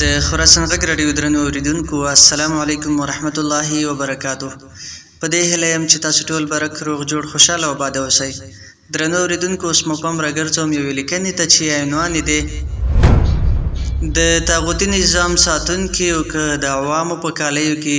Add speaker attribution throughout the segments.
Speaker 1: د خراسان غږ راډیو درنو اوریدونکو السلام علیکم ورحمت الله وبرکاته په دې هیله یم چې تاسو ټول برک روغ جوړ خوشاله او باد اوسئ درنو اوریدونکو اوس مو پام راګرځوم یوې لیکنې ته چې عنوان یې دی د طاغوتي نظام ساتونکي او که د عوامو په کالیو کې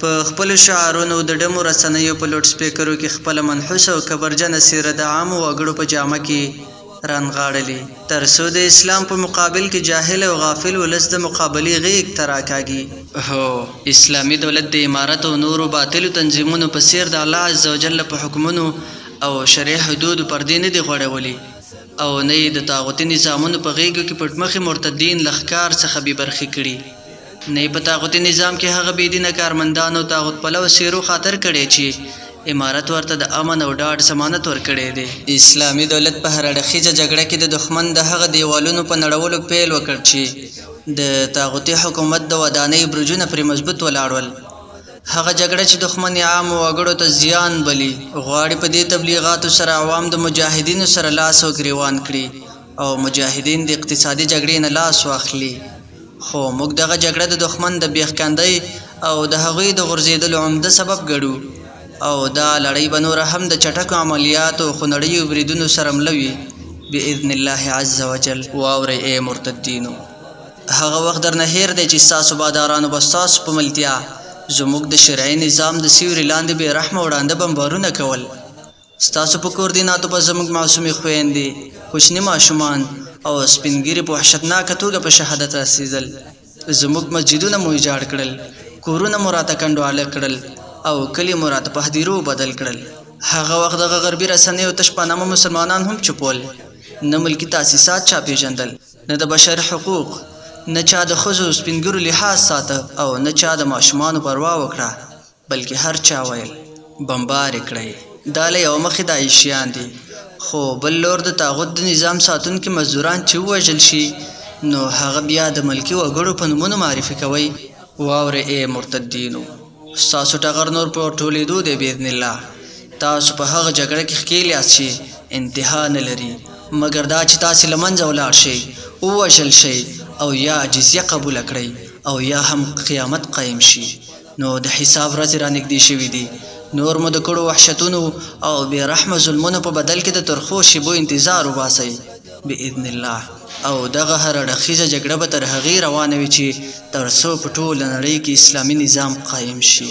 Speaker 1: په خپلو شعارونو، د ډمو رسنیو په لوډسپیکرو کې خپله منحوسه او کبرجنه څېره د عامو وګړو په جامه کې رانغاړلې، تر څو د اسلام په مقابل کې جاهل او غافل ولس د مقابلې غېږ ته راکاږي. هو! اسلامي دولت د امارت او نورو باطلو تنظیمونو په څېر د الله عزوجل په حکمونو او شرعي حدودو پردې نه دي غوړولي او نه یې د طاغوتي نظامونو په غېږو کې پټمخي مرتدین له ښکار څخه بې برخې کړي. نه یې په طاغوتي نظام کې هغه بې دینه کارمندان او طاغوت پلوه څېرو خاطر کړی چې امارت ورته د امن او ډاډ ضمانت ورکړی دی. اسلامي دولت په هر اړخیزه جګړه کې د دښمن د هغه دېوالونو په نړولو پیل وکړ چې د طاغوتي حکومت د ودانۍ برجونه پرې مضبوط ولاړ ول. هغه جګړه چې دښمن یې عامو وګړو ته زیان بلي، غواړي په دې تبلیغاتو سره عوام د مجاهدینو سره لاس او ګریوان کړي او مجاهدین د اقتصادي جګړې نه لاس واخلي، خو موږ دغه جګړه د دښمن د بېښکندۍ او د هغوی د غورځېدلو عمده سبب ګړو او دا لړۍ به نوره هم د چټکو عملیاتو او خونړیو بریدونو سره مله وي باذن الله عز وجل. واورئ ای مرتدینو! هغه وخت درنه هېر دی چې ستاسو بادارانو به ستاسو په ملتیا زموږ د شرعي نظام د سیوري لاندې بې رحمه وړانده بمبارونه کول، ستاسو په کوردیناتو به زموږ معصومې خویندې، کوچني ماشومان او سپین ږیري په وحشتناکه توګه په شهادت رسېدل. زموږ مسجدونه مو ویجاړ کړل، کورونه مو راته کنډواله کړل او کلي مو راته په هدیرو بدل کړل. هغه وخت دغه غربي رسنیو تش په نامه مسلمانان هم چوپ ول، نه ملکي تاسیسات چا پېژندل، نه د بشر حقوق، نه چا د ښځو او سپین ږیرو لحاظ ساته او نه چا د ماشومانو پروا وکړه. بلکې هر چا ویل بمبار یې کړئ. دا له یوه مخې داعشیان دي، خو بل لور د طاغوت د نظام ساتونکي مزدوران چې ووژل شي، نو هغه بیا د ملکي وګړو په نومونو معرفي کوئ. واورئ ای مرتدینو! ستاسو ټغر نور په ټولېدو دی باذن الله. تاسو په هغه جګړه کې ښکېل یاست چې انتها نه لري، مګر دا چې تاسې له منځه ولاړ شئ، ووژل شئ او یا جزیه قبوله کړئ او یا هم قیامت قایم شي. نو د حساب ورځې را نږدې شوې دي، نور مو د کړو وحشتونو او بې رحمه ظلمونو په بدل کې د ترخو شېبو انتظار وباسئ، باذن الله، او دغه هر اړخیزه جګړه به تر هغې روانه وي چې تر څو په ټوله نړۍ کې اسلامي نظام قایم شي.